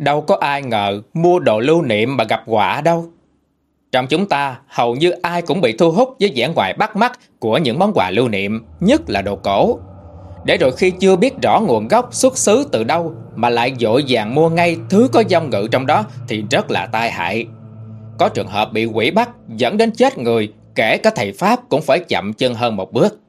Đâu có ai ngờ mua đồ lưu niệm mà gặp quả đâu. Trong chúng ta, hầu như ai cũng bị thu hút với vẻ ngoài bắt mắt của những món quà lưu niệm, nhất là đồ cổ. Để rồi khi chưa biết rõ nguồn gốc xuất xứ từ đâu mà lại dội vàng mua ngay thứ có dòng ngự trong đó thì rất là tai hại. Có trường hợp bị quỷ bắt dẫn đến chết người, kể cả thầy Pháp cũng phải chậm chân hơn một bước.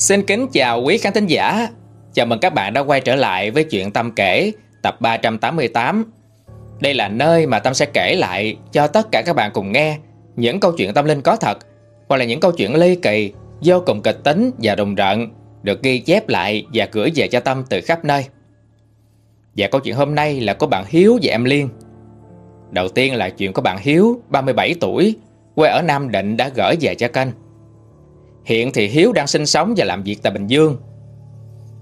Xin kính chào quý khán thính giả. Chào mừng các bạn đã quay trở lại với chuyện Tâm kể tập 388. Đây là nơi mà Tâm sẽ kể lại cho tất cả các bạn cùng nghe những câu chuyện tâm linh có thật hoặc là những câu chuyện ly kỳ, vô cùng kịch tính và rùng rợn được ghi chép lại và gửi về cho Tâm từ khắp nơi. Và câu chuyện hôm nay là của bạn Hiếu và em Liên. Đầu tiên là chuyện của bạn Hiếu, 37 tuổi, quê ở Nam Định đã gửi về cho kênh. Hiện thì Hiếu đang sinh sống và làm việc tại Bình Dương.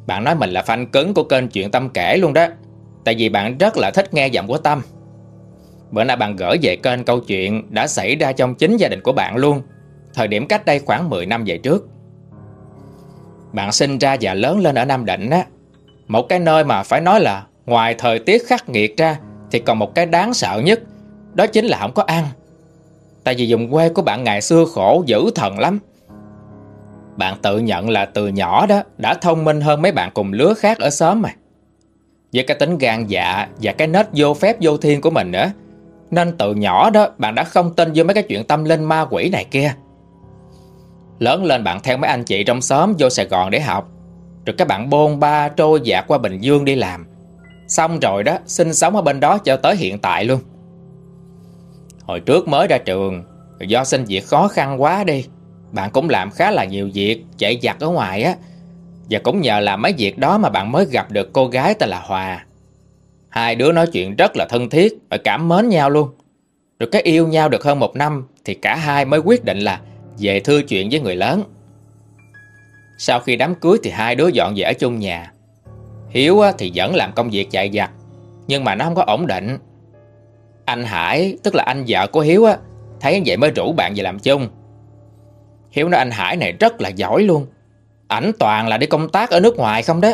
Bạn nói mình là fan cứng của kênh Chuyện Tâm kể luôn đó. Tại vì bạn rất là thích nghe giọng của Tâm. Bữa nay bạn gửi về kênh câu chuyện đã xảy ra trong chính gia đình của bạn luôn. Thời điểm cách đây khoảng 10 năm về trước. Bạn sinh ra và lớn lên ở Nam Định á. Một cái nơi mà phải nói là ngoài thời tiết khắc nghiệt ra thì còn một cái đáng sợ nhất. Đó chính là không có ăn. Tại vì vùng quê của bạn ngày xưa khổ dữ thần lắm. Bạn tự nhận là từ nhỏ đó đã thông minh hơn mấy bạn cùng lứa khác ở xóm mà. Với cái tính gan dạ và cái nết vô phép vô thiên của mình nữa. Nên từ nhỏ đó bạn đã không tin vô mấy cái chuyện tâm linh ma quỷ này kia. Lớn lên bạn theo mấy anh chị trong xóm vô Sài Gòn để học. Rồi các bạn bôn ba trôi dạt qua Bình Dương đi làm. Xong rồi đó, sinh sống ở bên đó cho tới hiện tại luôn. Hồi trước mới ra trường, do sinh việc khó khăn quá đi bạn cũng làm khá là nhiều việc, Chạy giặt ở ngoài á. Và cũng nhờ làm mấy việc đó mà bạn mới gặp được cô gái tên là Hòa. Hai đứa nói chuyện rất là thân thiết Và cảm mến nhau luôn. Rồi cái yêu nhau được hơn một năm Thì cả hai mới quyết định là Về thư chuyện với người lớn. Sau khi đám cưới thì hai đứa dọn về ở chung nhà. Hiếu thì vẫn làm công việc chạy giặt, Nhưng mà nó không có ổn định. Anh Hải, Tức là anh vợ của Hiếu á, Thấy vậy mới rủ bạn về làm chung. Hiếu nói anh Hải này rất là giỏi luôn. Ảnh toàn là đi công tác ở nước ngoài không đó.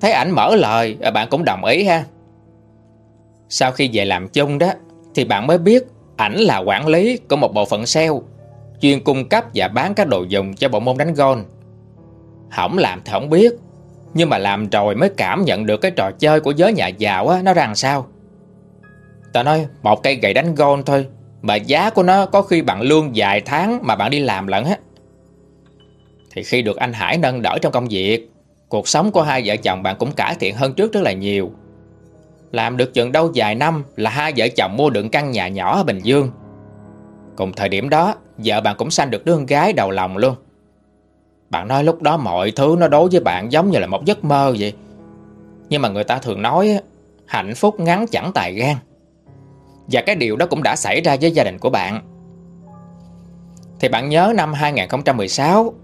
Thấy ảnh mở lời Bạn cũng đồng ý ha. Sau khi về làm chung đó Thì bạn mới biết Ảnh là quản lý của một bộ phận sale Chuyên cung cấp và bán các đồ dùng cho bộ môn đánh gôn Hổng làm thì không biết Nhưng mà làm rồi mới cảm nhận được cái trò chơi của giới nhà giàu á, nó rằng sao. Tao nói một cây gậy đánh gôn thôi mà giá của nó có khi bằng lương vài tháng mà bạn đi làm lận hết Thì khi được anh Hải nâng đỡ trong công việc, Cuộc sống của hai vợ chồng bạn cũng cải thiện hơn trước rất là nhiều. Làm được chừng đâu vài năm là hai vợ chồng mua được căn nhà nhỏ ở Bình Dương. Cùng thời điểm đó, Vợ bạn cũng sanh được đứa con gái đầu lòng luôn. Bạn nói lúc đó mọi thứ nó đối với bạn giống như là một giấc mơ vậy. Nhưng mà người ta thường nói Hạnh phúc ngắn chẳng tài gan và cái điều đó cũng đã xảy ra với gia đình của bạn. Thì bạn nhớ năm 2016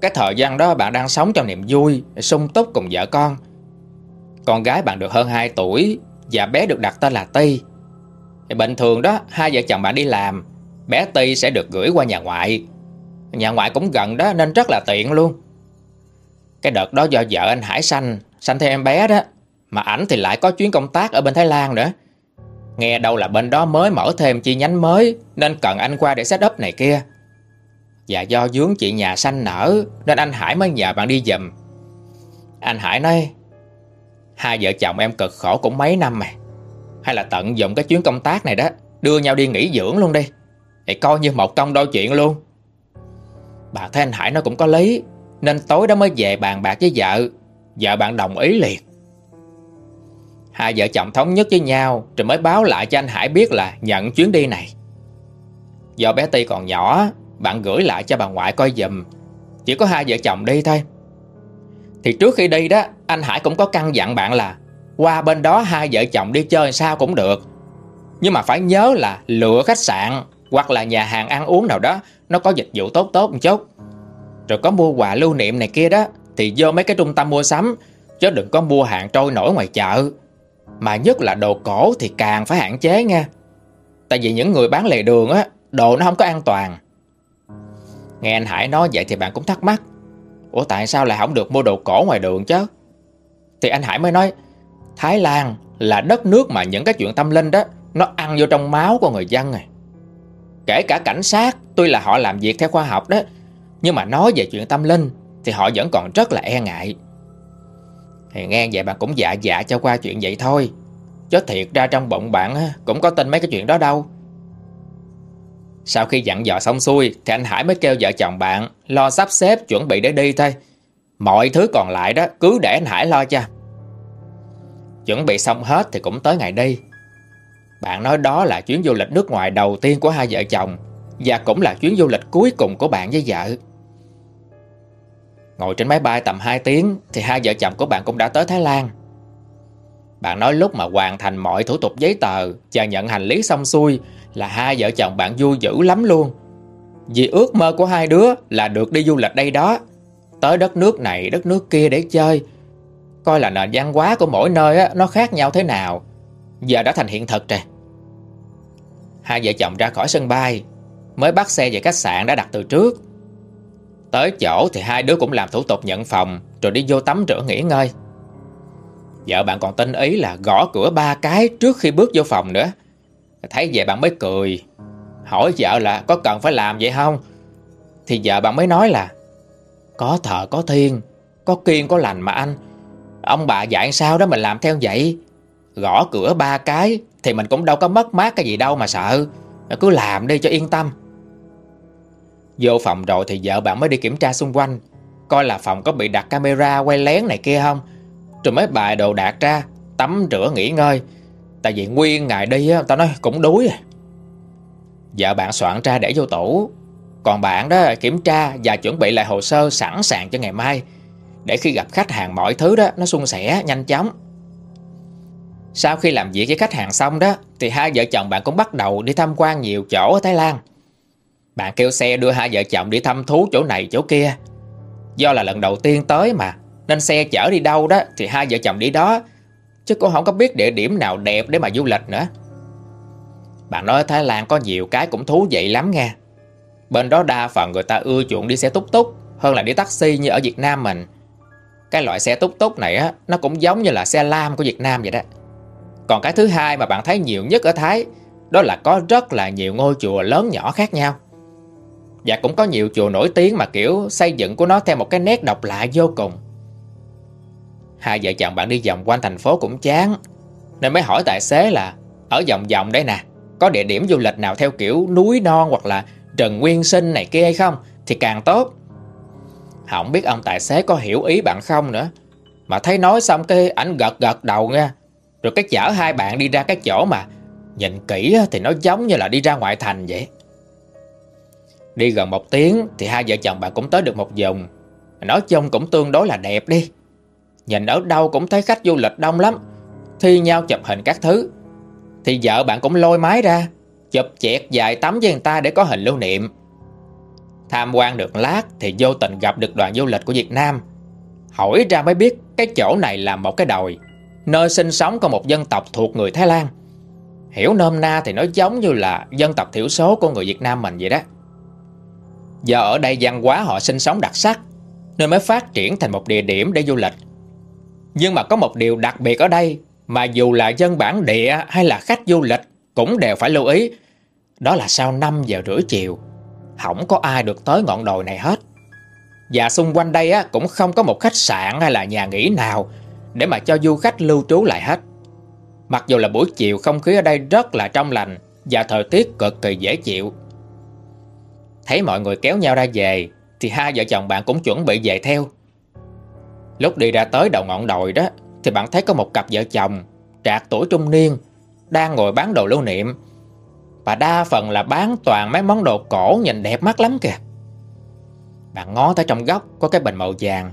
Cái thời gian đó bạn đang sống trong niềm vui, sung túc cùng vợ con. Con gái bạn được hơn 2 tuổi Và bé được đặt tên là Ti. Bình thường đó, Hai vợ chồng bạn đi làm, Bé Ti sẽ được gửi qua nhà ngoại. Nhà ngoại cũng gần đó nên rất là tiện luôn. Cái đợt đó do vợ anh Hải sanh Sanh theo em bé đó, Mà ảnh thì lại có chuyến công tác ở bên Thái Lan nữa. Nghe đâu là bên đó mới mở thêm chi nhánh mới, Nên cần anh qua để set up này kia. Và do dướng chị nhà xanh nở, Nên anh Hải mới nhờ bạn đi giùm. Anh Hải nói, Hai vợ chồng em cực khổ cũng mấy năm mà. Hay là tận dụng cái chuyến công tác này đó, Đưa nhau đi nghỉ dưỡng luôn đi. Thì coi như một công đôi chuyện luôn. Bà thấy anh Hải nó cũng có lý, Nên tối đó mới về bàn bạc với vợ. Vợ bạn đồng ý liền. Hai vợ chồng thống nhất với nhau Rồi mới báo lại cho anh Hải biết là nhận chuyến đi này. Do bé Ti còn nhỏ, Bạn gửi lại cho bà ngoại coi dùm Chỉ có hai vợ chồng đi thôi. Thì trước khi đi đó, Anh Hải cũng có căn dặn bạn là Qua bên đó hai vợ chồng đi chơi sao cũng được. Nhưng mà phải nhớ là Lựa khách sạn Hoặc là nhà hàng ăn uống nào đó, Nó có dịch vụ tốt tốt một chút. Rồi có mua quà lưu niệm này kia đó, Thì vô mấy cái trung tâm mua sắm, Chứ đừng có mua hàng trôi nổi ngoài chợ mà nhất là đồ cổ thì càng phải hạn chế nha. Tại vì những người bán lề đường á, Đồ nó không có an toàn. Nghe anh Hải nói vậy thì bạn cũng thắc mắc. Ủa, tại sao lại không được mua đồ cổ ngoài đường chứ? Thì anh Hải mới nói, Thái Lan là đất nước mà những cái chuyện tâm linh đó, Nó ăn vô trong máu của người dân này Kể cả cảnh sát, Tuy là họ làm việc theo khoa học đó, Nhưng mà nói về chuyện tâm linh Thì họ vẫn còn rất là e ngại. Thì nghe vậy bạn cũng dạ dạ cho qua chuyện vậy thôi. Chứ thiệt ra trong bụng bạn Cũng có tin mấy cái chuyện đó đâu. Sau khi dặn dò xong xuôi, Thì anh Hải mới kêu vợ chồng bạn Lo sắp xếp chuẩn bị để đi thôi. Mọi thứ còn lại đó Cứ để anh Hải lo cho. Chuẩn bị xong hết thì cũng tới ngày đi. Bạn nói đó là chuyến du lịch nước ngoài đầu tiên của hai vợ chồng Và cũng là chuyến du lịch cuối cùng của bạn với vợ. Ngồi trên máy bay tầm 2 tiếng Thì hai vợ chồng của bạn cũng đã tới Thái Lan. Bạn nói lúc mà hoàn thành mọi thủ tục giấy tờ Và nhận hành lý xong xuôi Là hai vợ chồng bạn vui dữ lắm luôn. Vì ước mơ của hai đứa là được đi du lịch đây đó. Tới đất nước này đất nước kia để chơi. Coi là nền văn hóa của mỗi nơi á, nó khác nhau thế nào. Giờ đã thành hiện thực rồi. Hai vợ chồng ra khỏi sân bay Mới bắt xe về khách sạn đã đặt từ trước. Tới chỗ thì hai đứa cũng làm thủ tục nhận phòng, Rồi đi vô tắm rửa nghỉ ngơi. Vợ bạn còn tin ý là gõ cửa ba cái trước khi bước vô phòng nữa. Thấy vậy bạn mới cười. Hỏi vợ là có cần phải làm vậy không? Thì vợ bạn mới nói là, Có thờ có thiên, Có kiên, có lành mà anh. Ông bà dạy sao đó mình làm theo vậy? Gõ cửa ba cái Thì mình cũng đâu có mất mát cái gì đâu mà sợ. Cứ làm đi cho yên tâm. Vô phòng rồi thì vợ bạn mới đi kiểm tra xung quanh Coi là phòng có bị đặt camera quay lén này kia không Rồi mới bài đồ đạc ra Tắm rửa nghỉ ngơi Tại vì nguyên ngày đi á, tao nói cũng đuối à. Vợ bạn soạn ra để vô tủ Còn bạn đó kiểm tra và chuẩn bị lại hồ sơ sẵn sàng cho ngày mai để khi gặp khách hàng mọi thứ đó nó suôn sẻ nhanh chóng. Sau khi làm việc với khách hàng xong đó thì hai vợ chồng bạn cũng bắt đầu đi tham quan nhiều chỗ ở Thái Lan. Bạn kêu xe đưa hai vợ chồng đi thăm thú chỗ này chỗ kia. Do là lần đầu tiên tới mà, nên xe chở đi đâu đó thì hai vợ chồng đi đó, chứ cũng không có biết địa điểm nào đẹp để mà du lịch nữa. Bạn nói Thái Lan có nhiều cái cũng thú vị lắm nha. Bên đó đa phần người ta ưa chuộng đi xe túc túc, hơn là đi taxi như ở Việt Nam mình. Cái loại xe túc túc này á, Nó cũng giống như là xe lam của Việt Nam vậy đó Còn cái thứ hai mà bạn thấy nhiều nhất ở Thái, Đó là có rất là nhiều ngôi chùa lớn nhỏ khác nhau và cũng có nhiều chùa nổi tiếng mà, kiểu, xây dựng của nó theo một cái nét độc lạ vô cùng. Hai vợ chồng bạn đi vòng quanh thành phố cũng chán, Nên mới hỏi tài xế là, Ở vòng vòng đây nè, Có địa điểm du lịch nào theo kiểu núi non hoặc là Trần Nguyên Sinh này kia hay không? Thì càng tốt. Không biết ông tài xế có hiểu ý bạn không nữa, Mà thấy nói xong cái ảnh gật gật đầu nha. Rồi cái chở hai bạn đi ra cái chỗ mà Nhìn kỹ thì nó giống như là đi ra ngoại thành vậy. Đi gần một tiếng thì hai vợ chồng bạn cũng tới được một vùng Nói chung cũng tương đối là đẹp đi Nhìn ở đâu cũng thấy khách du lịch đông lắm Thi nhau chụp hình các thứ Thì vợ bạn cũng lôi máy ra Chụp chẹt dài tấm với người ta để có hình lưu niệm Tham quan được lát thì vô tình gặp được đoàn du lịch của Việt Nam. Hỏi ra mới biết cái chỗ này là một cái đồi, nơi sinh sống của một dân tộc thuộc người Thái Lan. Hiểu nôm na thì nó giống như là dân tộc thiểu số của người Việt Nam mình vậy đó. Do ở đây văn hóa họ sinh sống đặc sắc, nên mới phát triển thành một địa điểm để du lịch. Nhưng mà có một điều đặc biệt ở đây mà dù là dân bản địa hay là khách du lịch cũng đều phải lưu ý. Đó là sau 5 giờ rưỡi chiều không có ai được tới ngọn đồi này hết. Và xung quanh đây cũng không có một khách sạn hay là nhà nghỉ nào để mà cho du khách lưu trú lại hết. Mặc dù là buổi chiều không khí ở đây rất là trong lành và thời tiết cực kỳ dễ chịu. Thấy mọi người kéo nhau ra về, thì hai vợ chồng bạn cũng chuẩn bị về theo. Lúc đi ra tới đầu ngọn đồi đó, thì bạn thấy có một cặp vợ chồng, trạc tuổi trung niên, đang ngồi bán đồ lưu niệm. Và đa phần là bán toàn mấy món đồ cổ nhìn đẹp mắt lắm kìa. Bạn ngó tới trong góc có cái bình màu vàng,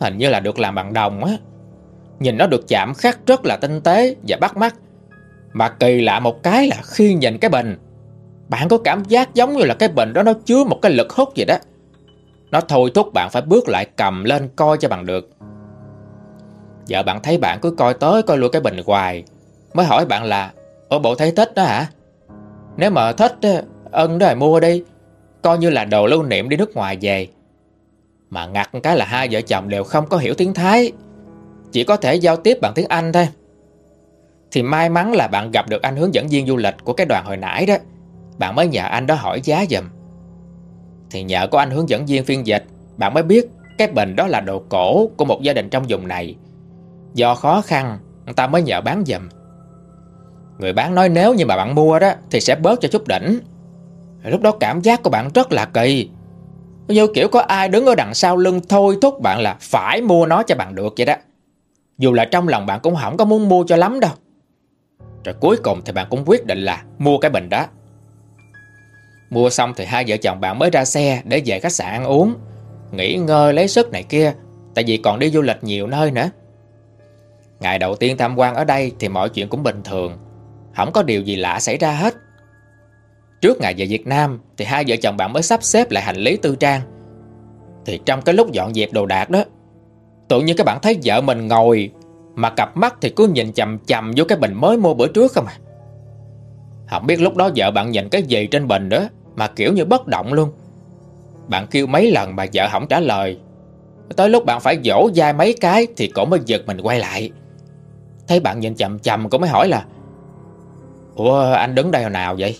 Hình như là được làm bằng đồng á. Nhìn nó được chạm khắc rất là tinh tế và bắt mắt. Mà kỳ lạ một cái là khi nhìn cái bình bạn có cảm giác giống như là cái bình đó nó chứa một cái lực hút vậy đó. Nó thôi thúc bạn phải bước lại cầm lên coi cho bằng được. Vợ bạn thấy bạn cứ coi tới coi lui cái bình hoài, Mới hỏi bạn là Ở bộ thấy thích đó hả? Nếu mà thích ờ, Ân đó mua đi, Coi như là đồ lưu niệm đi nước ngoài về. Mà ngặt cái là hai vợ chồng đều không có hiểu tiếng Thái, Chỉ có thể giao tiếp bằng tiếng Anh thôi. Thì may mắn là bạn gặp được anh hướng dẫn viên du lịch của cái đoàn hồi nãy đó. Bạn mới nhờ anh đó hỏi giá giùm. Thì nhờ có anh hướng dẫn viên phiên dịch, Bạn mới biết cái bình đó là đồ cổ của một gia đình trong vùng này. Do khó khăn, Người ta mới nhờ bán giùm. Người bán nói nếu như mà bạn mua đó, Thì sẽ bớt cho chút đỉnh. Lúc đó cảm giác của bạn rất là kỳ. Như kiểu có ai đứng ở đằng sau lưng thôi thúc bạn là phải mua nó cho bạn được vậy đó. Dù là trong lòng bạn cũng không có muốn mua cho lắm đâu. Rồi cuối cùng thì bạn cũng quyết định là mua cái bình đó. Mua xong thì hai vợ chồng bạn mới ra xe để về khách sạn ăn uống Nghỉ ngơi lấy sức này kia Tại vì còn đi du lịch nhiều nơi nữa Ngày đầu tiên tham quan ở đây thì mọi chuyện cũng bình thường Không có điều gì lạ xảy ra hết Trước ngày về Việt Nam thì hai vợ chồng bạn mới sắp xếp lại hành lý tư trang. Thì trong cái lúc dọn dẹp đồ đạc đó, tự nhiên các bạn thấy vợ mình ngồi mà cặp mắt thì cứ nhìn chầm chầm vô cái bình mới mua bữa trước không à. Không biết lúc đó vợ bạn nhìn cái gì trên bình đó mà kiểu như bất động luôn. Bạn kêu mấy lần mà vợ không trả lời. Tới lúc bạn phải dỗ dai mấy cái thì cổ mới giật mình quay lại. Thấy bạn nhìn chầm chầm cổ mới hỏi là, Ủa, anh đứng đây hồi nào vậy?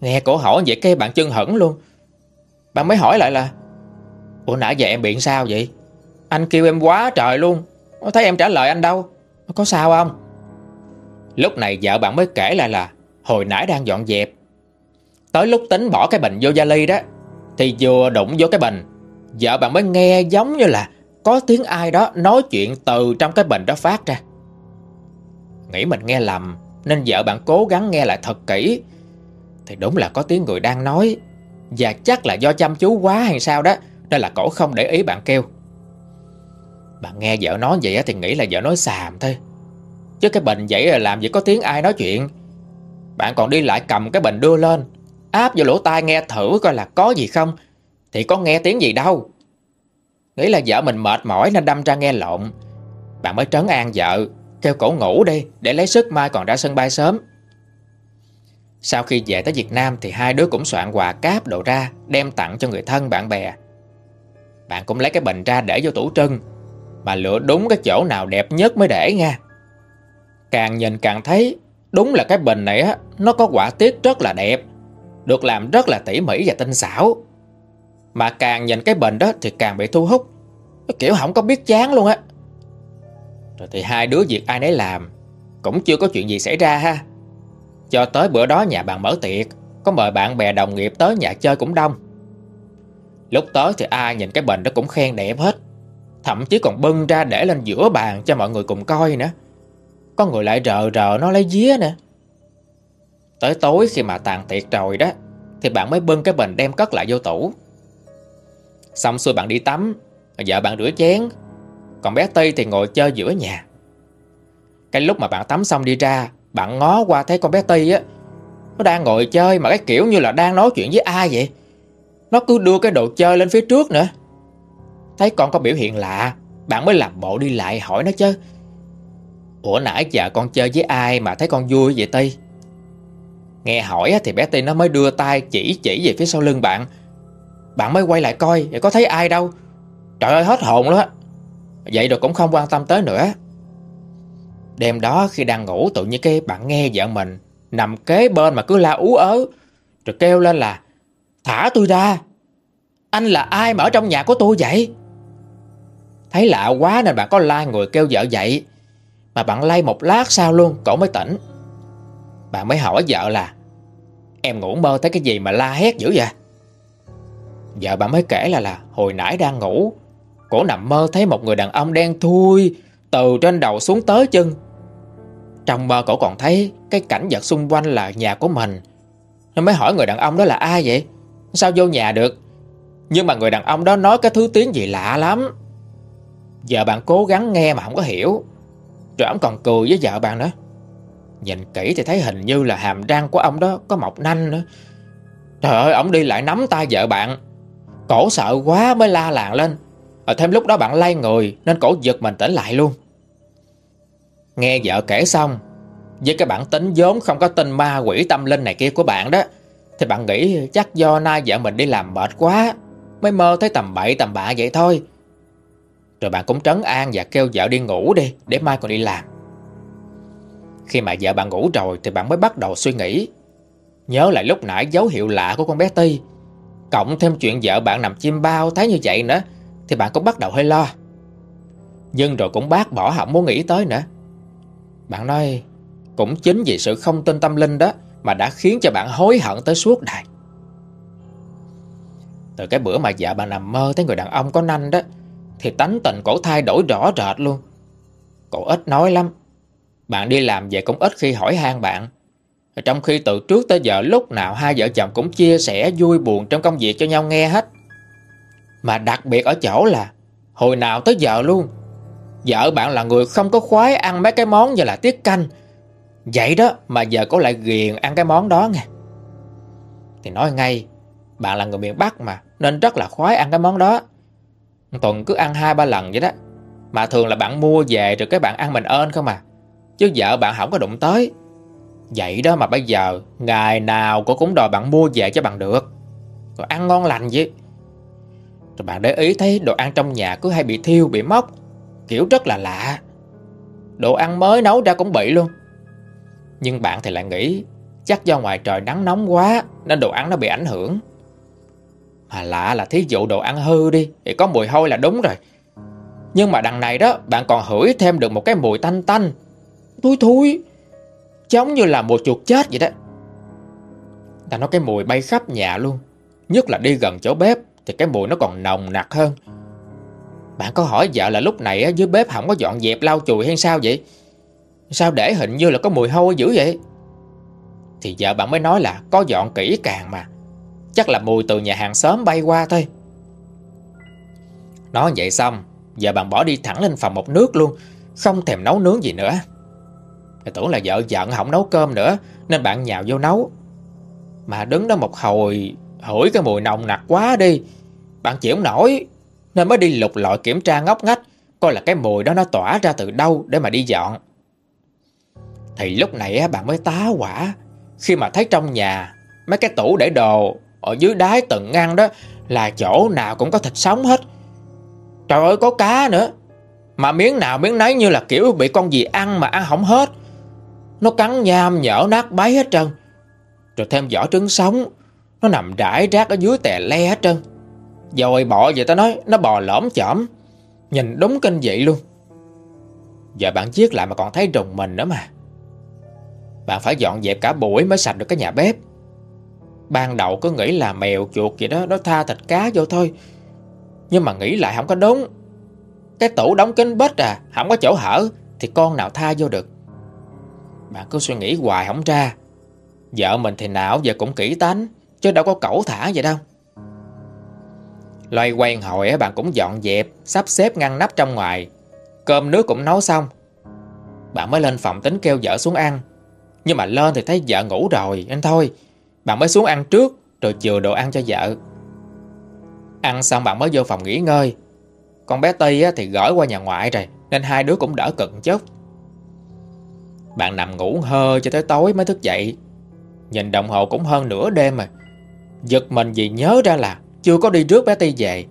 Nghe cổ hỏi vậy cái bạn chân hững luôn Bạn mới hỏi lại là, Ủa, nãy giờ em bị sao vậy Anh kêu em quá trời luôn Thấy em trả lời anh đâu Có sao không Lúc này vợ bạn mới kể lại là, Hồi nãy đang dọn dẹp Tới lúc tính bỏ cái bình vô vali đó, Thì vừa đụng vô cái bình, Vợ bạn mới nghe giống như là Có tiếng ai đó nói chuyện từ trong cái bình đó phát ra. Nghĩ mình nghe lầm, Nên vợ bạn cố gắng nghe lại thật kỹ. Thì đúng là có tiếng người đang nói, Và chắc là do chăm chú quá hay sao đó, Nên là cổ không để ý bạn kêu. Bạn nghe vợ nói vậy thì nghĩ là vợ nói xàm thôi. Chứ cái bình vậy là làm gì có tiếng ai nói chuyện. Bạn còn đi lại cầm cái bình đưa lên Áp vào lỗ tai nghe thử coi là có gì không. Thì có nghe tiếng gì đâu. Nghĩ là vợ mình mệt mỏi nên đâm ra nghe lộn. Bạn mới trấn an vợ Kêu cổ ngủ đi Để lấy sức mai còn ra sân bay sớm. Sau khi về tới Việt Nam thì hai đứa cũng soạn quà cáp đồ ra đem tặng cho người thân bạn bè. Bạn cũng lấy cái bình ra để vô tủ trưng mà lựa đúng cái chỗ nào đẹp nhất mới để nha. Càng nhìn càng thấy đúng là cái bình này á nó có quả tiết rất là đẹp, được làm rất là tỉ mỉ và tinh xảo. Mà càng nhìn cái bệnh đó thì càng bị thu hút, kiểu không có biết chán luôn á. Rồi thì hai đứa việc ai nấy làm, cũng chưa có chuyện gì xảy ra ha. Cho tới bữa đó nhà bạn mở tiệc Có mời bạn bè đồng nghiệp tới nhà chơi cũng đông Lúc tới thì ai nhìn cái bệnh đó cũng khen đẹp hết Thậm chí còn bưng ra để lên giữa bàn cho mọi người cùng coi nữa Có người lại rờ rờ nó lấy día nè Tới tối khi mà tàn tiệc rồi đó, Thì bạn mới bưng cái bình đem cất lại vô tủ. Xong xuôi bạn đi tắm Vợ bạn rửa chén, Còn bé Tây thì ngồi chơi giữa nhà. Cái lúc mà bạn tắm xong đi ra, bạn ngó qua thấy con bé Tây á, Nó đang ngồi chơi mà cái kiểu như là đang nói chuyện với ai vậy? Nó cứ đưa cái đồ chơi lên phía trước nữa. Thấy con có biểu hiện lạ, Bạn mới làm bộ đi lại hỏi nó chứ. Ủa nãy giờ con chơi với ai mà thấy con vui vậy Tây? Nghe hỏi thì bé Tin nó mới đưa tay chỉ chỉ về phía sau lưng bạn. Bạn mới quay lại coi có thấy ai đâu. Trời ơi, hết hồn luôn á. Vậy rồi cũng không quan tâm tới nữa. Đêm đó khi đang ngủ, tự nhiên cái bạn nghe vợ mình nằm kế bên mà cứ la ú ớ. Rồi kêu lên là, Thả tôi ra. Anh là ai mà ở trong nhà của tôi vậy? Thấy lạ quá nên bạn có la người kêu vợ dậy. Mà bạn lay một lát sau luôn Cổ mới tỉnh. Bạn mới hỏi vợ là, Em ngủ mơ thấy cái gì mà la hét dữ vậy? Vợ bạn mới kể là là Hồi nãy đang ngủ, Cổ nằm mơ thấy một người đàn ông đen thui Từ trên đầu xuống tới chân. Trong mơ cổ còn thấy cái cảnh vật xung quanh là nhà của mình. Nó mới hỏi người đàn ông đó là ai vậy? Sao vô nhà được? Nhưng mà người đàn ông đó nói cái thứ tiếng gì lạ lắm. Giờ bạn cố gắng nghe mà không có hiểu. Rồi ông còn cười với vợ bạn nữa. Nhìn kỹ thì thấy hình như là hàm răng của ông đó có mọc nanh nữa. Trời ơi, ông đi lại nắm tay vợ bạn. Cổ sợ quá mới la làng lên. Ở thêm lúc đó bạn lay người, Nên cổ giật mình tỉnh lại luôn. Nghe vợ kể xong, Với cái bản tính vốn không có tin ma quỷ tâm linh này kia của bạn đó, Thì bạn nghĩ chắc do nay vợ mình đi làm mệt quá, Mới mơ thấy tầm bậy tầm bạ vậy thôi. Rồi bạn cũng trấn an và kêu vợ đi ngủ đi, Để mai còn đi làm. Khi mà vợ bạn ngủ rồi Thì bạn mới bắt đầu suy nghĩ. Nhớ lại lúc nãy dấu hiệu lạ của con bé Ti Cộng thêm chuyện vợ bạn nằm chim bao Thấy như vậy nữa, Thì bạn cũng bắt đầu hơi lo. Nhưng rồi cũng bác bỏ không muốn nghĩ tới nữa. Bạn nói, Cũng chính vì sự không tin tâm linh đó Mà đã khiến cho bạn hối hận tới suốt đời Từ cái bữa mà vợ bạn nằm mơ Thấy người đàn ông có nanh đó, Thì tánh tình cổ thay đổi rõ rệt luôn. Cổ ít nói lắm bạn đi làm về cũng ít khi hỏi han bạn trong khi từ trước tới giờ lúc nào hai vợ chồng cũng chia sẻ vui buồn trong công việc cho nhau nghe hết. Mà đặc biệt ở chỗ là hồi nào tới giờ luôn. Vợ bạn là người không có khoái ăn mấy cái món như là tiết canh. Vậy đó mà giờ có lại ghiền ăn cái món đó nghe. Thì nói ngay, bạn là người miền Bắc mà nên rất là khoái ăn cái món đó. Tuần cứ ăn hai ba lần vậy đó. Mà thường là bạn mua về rồi cái bạn ăn mình ơn không à. Chứ vợ bạn không có đụng tới. Vậy đó mà bây giờ, Ngày nào cô cũng đòi bạn mua về cho bạn được. Rồi ăn ngon lành vậy. Rồi bạn để ý thấy đồ ăn trong nhà cứ hay bị thiêu, bị móc. Kiểu rất là lạ. Đồ ăn mới nấu ra cũng bị luôn. Nhưng bạn thì lại nghĩ, Chắc do ngoài trời nắng nóng quá, Nên đồ ăn nó bị ảnh hưởng. Mà lạ là thí dụ đồ ăn hư đi, Thì có mùi hôi là đúng rồi. Nhưng mà đằng này đó, Bạn còn hửi thêm được một cái mùi tanh tanh. Thui thui Giống như là một chuột chết vậy đó. Ta nói cái mùi bay khắp nhà luôn, Nhất là đi gần chỗ bếp Thì cái mùi nó còn nồng nặc hơn. Bạn có hỏi vợ là lúc này dưới bếp không có dọn dẹp, lau chùi hay sao vậy? Sao để hình như là có mùi hôi dữ vậy? Thì vợ bạn mới nói là có dọn kỹ càng mà, Chắc là mùi từ nhà hàng xóm bay qua thôi. Nói vậy xong, Vợ bạn bỏ đi thẳng lên phòng một nước luôn, Không thèm nấu nướng gì nữa tưởng là vợ giận không nấu cơm nữa, Nên bạn nhào vô nấu. Mà đứng đó một hồi, Hửi cái mùi nồng nặc quá đi. Bạn chịu nổi, Nên mới đi lục lọi kiểm tra ngóc ngách, Coi là cái mùi đó nó tỏa ra từ đâu Để mà đi dọn. Thì lúc này bạn mới tá quả Khi mà thấy trong nhà, Mấy cái tủ để đồ Ở dưới đáy từng ngăn đó Là chỗ nào cũng có thịt sống hết. Trời ơi, có cá nữa. Mà miếng nào miếng nấy như là kiểu bị con gì ăn mà ăn không hết nó cắn nham, nhở nát bấy hết trơn. Rồi thêm vỏ trứng sống. Nó nằm rải rác ở dưới tè le hết trơn. Rồi bỏ vậy ta nói, Nó bò lõm chỏm Nhìn đúng kinh dị luôn. Giờ bạn giết lại mà còn thấy rùng mình nữa mà. Bạn phải dọn dẹp cả buổi mới sạch được cái nhà bếp. Ban đầu cứ nghĩ là mèo chuột gì đó, Nó tha thịt cá vô thôi. Nhưng mà nghĩ lại không có đúng. Cái tủ đóng kính bết à Không có chỗ hở, Thì con nào tha vô được? Bạn cứ suy nghĩ hoài không ra. Vợ mình thì nào giờ cũng kỹ tánh, Chứ đâu có cẩu thả vậy đâu. Loay quay hồi bạn cũng dọn dẹp, Sắp xếp ngăn nắp trong ngoài. Cơm nước cũng nấu xong. Bạn mới lên phòng tính kêu vợ xuống ăn. Nhưng mà lên thì thấy vợ ngủ rồi, Nên thôi. Bạn mới xuống ăn trước, Rồi chừa đồ ăn cho vợ. Ăn xong bạn mới vô phòng nghỉ ngơi. Con bé Ti thì gửi qua nhà ngoại rồi, Nên hai đứa cũng đỡ cực chút bạn nằm ngủ hơ cho tới tối mới thức dậy. Nhìn đồng hồ cũng hơn nửa đêm mà. Giật mình vì nhớ ra là Chưa có đi rước bé Ti về.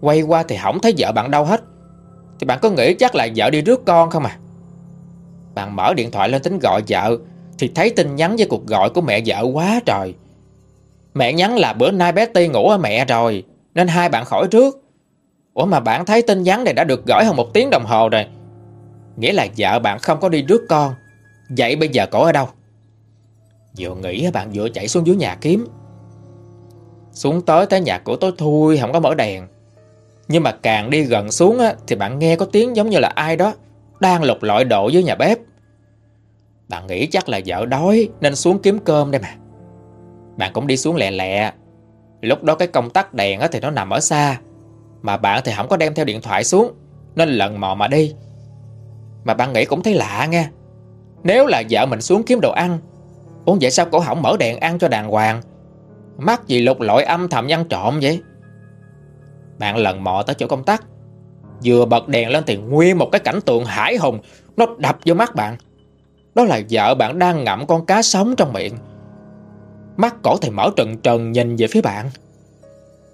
Quay qua thì không thấy vợ bạn đâu hết. Thì bạn có nghĩ chắc là vợ đi rước con không à. Bạn mở điện thoại lên tính gọi vợ, Thì thấy tin nhắn với cuộc gọi của mẹ vợ quá trời. Mẹ nhắn là bữa nay bé Ti ngủ ở mẹ rồi, Nên hai bạn khỏi trước Ủa mà bạn thấy tin nhắn này đã được gửi hơn một tiếng đồng hồ rồi. Nghĩa là vợ bạn không có đi rước con. Vậy bây giờ cổ ở đâu? Vừa nghĩ bạn vừa chạy xuống dưới nhà kiếm. Xuống tới tới nhà của tối thui Không có mở đèn. Nhưng mà càng đi gần xuống á, Thì bạn nghe có tiếng giống như là ai đó Đang lục lọi độ dưới nhà bếp. Bạn nghĩ chắc là vợ đói Nên xuống kiếm cơm đây mà. Bạn cũng đi xuống lẹ lẹ. Lúc đó cái công tắc đèn á, thì nó nằm ở xa Mà bạn thì không có đem theo điện thoại xuống Nên lần mò mà đi mà bạn nghĩ cũng thấy lạ nghe. Nếu là vợ mình xuống kiếm đồ ăn, Ủa vậy sao cổ hỏng mở đèn ăn cho đàng hoàng? Mắc gì lục lội âm thầm nhăn trộm vậy? Bạn lần mò tới chỗ công tắc Vừa bật đèn lên thì nguyên một cái cảnh tượng hải hùng Nó đập vô mắt bạn. Đó là vợ bạn đang ngậm con cá sống trong miệng. Mắt cổ thì mở trần trần nhìn về phía bạn.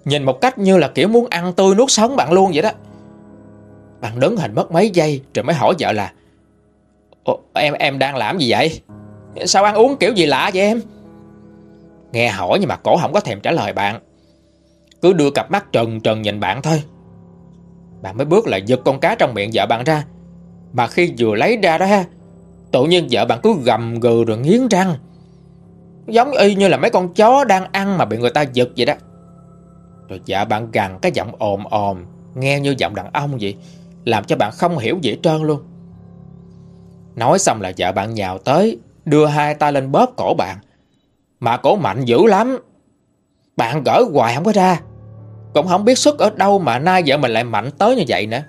Nhìn một cách như là kiểu muốn ăn tươi nuốt sống bạn luôn vậy đó. Bạn đứng hình mất mấy giây Rồi mới hỏi vợ là em em đang làm gì vậy? Sao ăn uống kiểu gì lạ vậy em? Nghe hỏi nhưng mà cổ không có thèm trả lời bạn. Cứ đưa cặp mắt trần trần nhìn bạn thôi. Bạn mới bước lại giật con cá trong miệng vợ bạn ra. Mà khi vừa lấy ra đó ha, Tự nhiên vợ bạn cứ gầm gừ rồi nghiến răng. Giống y như là mấy con chó đang ăn mà bị người ta giật vậy đó. Rồi vợ bạn gằn cái giọng ồm ồm, Nghe như giọng đàn ông vậy. Làm cho bạn không hiểu dễ trơn luôn. Nói xong là vợ bạn nhào tới, Đưa hai tay lên bóp cổ bạn. Mà cổ mạnh dữ lắm. Bạn gỡ hoài không có ra. Cũng không biết xuất ở đâu mà nay vợ mình lại mạnh tới như vậy nữa.